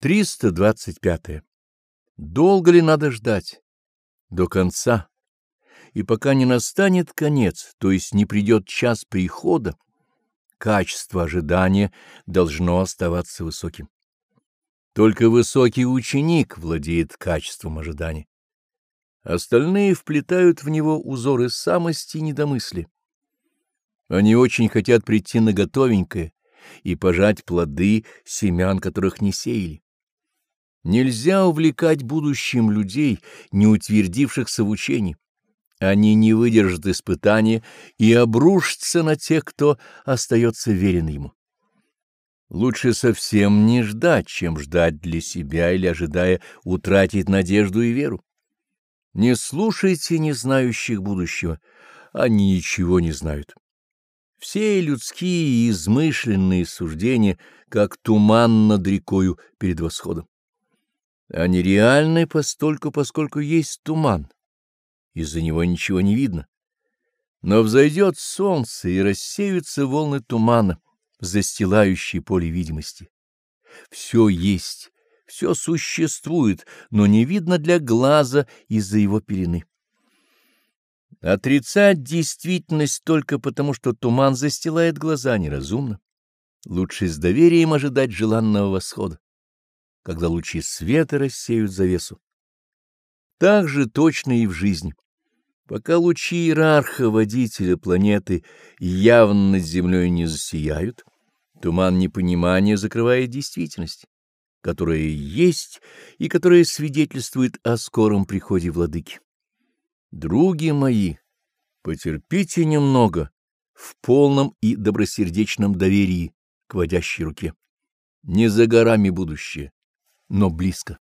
325. Долго ли надо ждать? До конца. И пока не настанет конец, то есть не придет час прихода, качество ожидания должно оставаться высоким. Только высокий ученик владеет качеством ожидания. Остальные вплетают в него узоры самости и недомыслия. Они очень хотят прийти на готовенькое и пожать плоды семян, которых не сеяли. Нельзя увлекать будущим людей, не утвердившихся в учении. Они не выдержат испытания и обрушатся на тех, кто остается верен ему. Лучше совсем не ждать, чем ждать для себя или, ожидая, утратить надежду и веру. Не слушайте незнающих будущего, они ничего не знают. Все людские измышленные суждения, как туман над рекою перед восходом. Они реальны постольку, поскольку есть туман. Из-за него ничего не видно. Но взойдет солнце, и рассеются волны тумана, застилающие поле видимости. Все есть, все существует, но не видно для глаза из-за его пелены. Отрицать действительность только потому, что туман застилает глаза, неразумно. Лучше с доверием ожидать желанного восхода когда лучи света рассеют завесу. Так же точно и в жизни. Пока лучи иерарха, водителя планеты, явно над землей не засияют, туман непонимания закрывает действительность, которая есть и которая свидетельствует о скором приходе владыки. Други мои, потерпите немного в полном и добросердечном доверии к водящей руке. Не за горами будущее, но близко.